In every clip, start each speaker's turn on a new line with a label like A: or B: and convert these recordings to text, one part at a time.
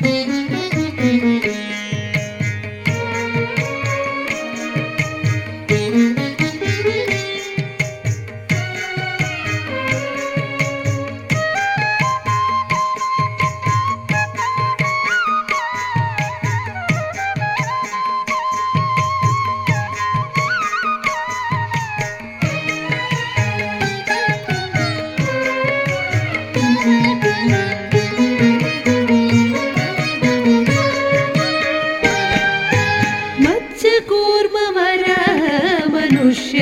A: मत्स्यकूर्मवर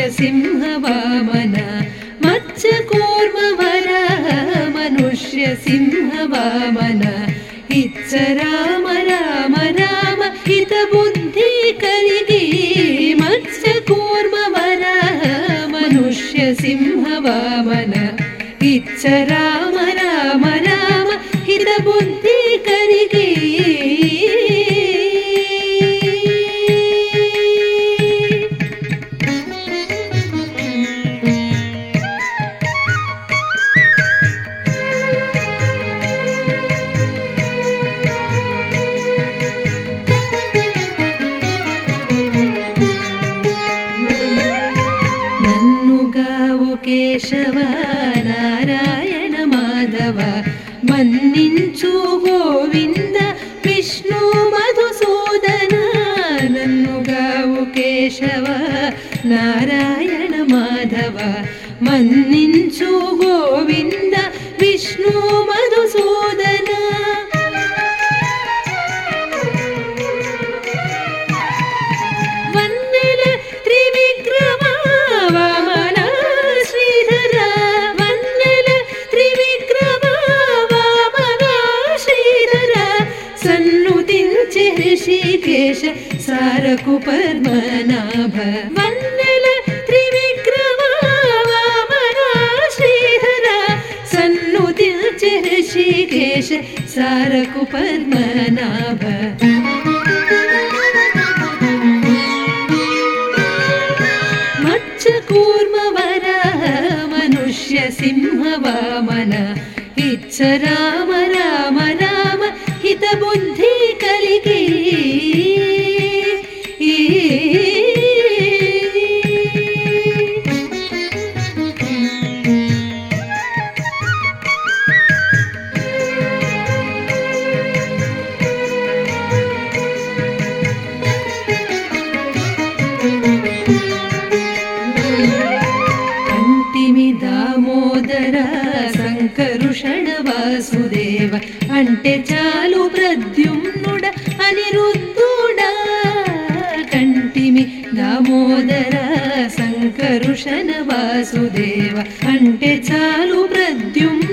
A: मनुष्यसिंहवामन मत्स्यकूर्मवर मनुष्यसिंहवामन इत्स राम राम राम हितबुद्धि कलिगे मत्स्यकूर्मवर मनुष्यसिंहवामन इत्स राम राम मन्निचु गोविन्द विष्णु मधुसूदना ननुगुकेशव नारायण माधव मन्निञ्चु गोविन्द विष्णु సన్నుతించి ఋషికేశ సారకు పద్మనాభ వన్నెల త్రివిక్రమ వామన శ్రీధర సన్నుతించి ఋషికేశ సారకు పద్మనాభ మత్స్యకూర్మవర మనుష్య సింహవామన বুদ্ধি दामोदर संकरुषण वासुदेव अन्टे चालू प्रद्युम् अनि रुण्टिमि दामोदर संकरुषण वासुदेव अन्टे चालू प्रद्युम्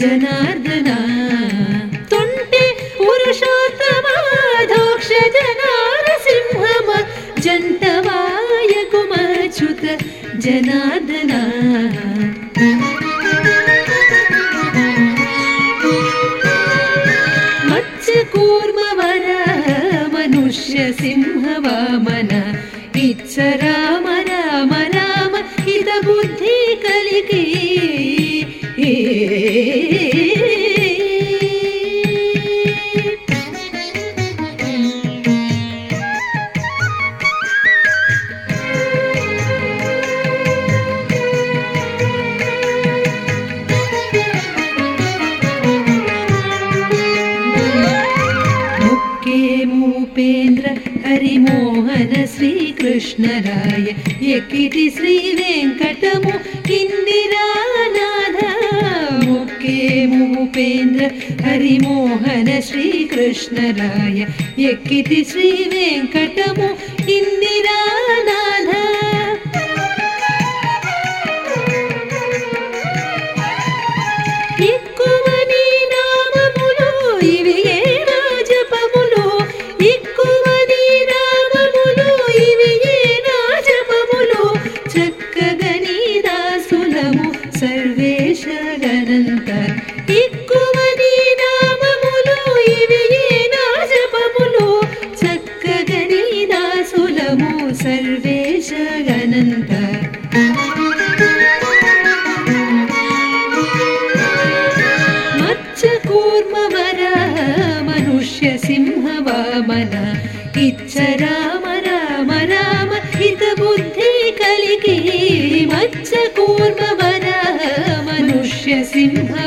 A: जनार्दना तुण्टे पुरुषोत्तमाधोक्ष जनायुक जनार्दना मत्स्य कूर्मष्य सिंह वा मन इच्च राम राम राम इद बुद्धिकलिके पेन्द्र हरिमोहन श्रीकृष्णराय यकिति श्रीवेङ्कटमु इन्दिरानाथ वेङ्कटमुन्दिरानादे उपेन्द्र हरिमोहन श्रीकृष्णराय यकिति श्रीवेङ्कटमु इन्दिरानाथ सिंह वामन इच्छ राम राम राम। हित बुद्धि कलिकी मत्स्यकूर्मवर मनुष्य सिंह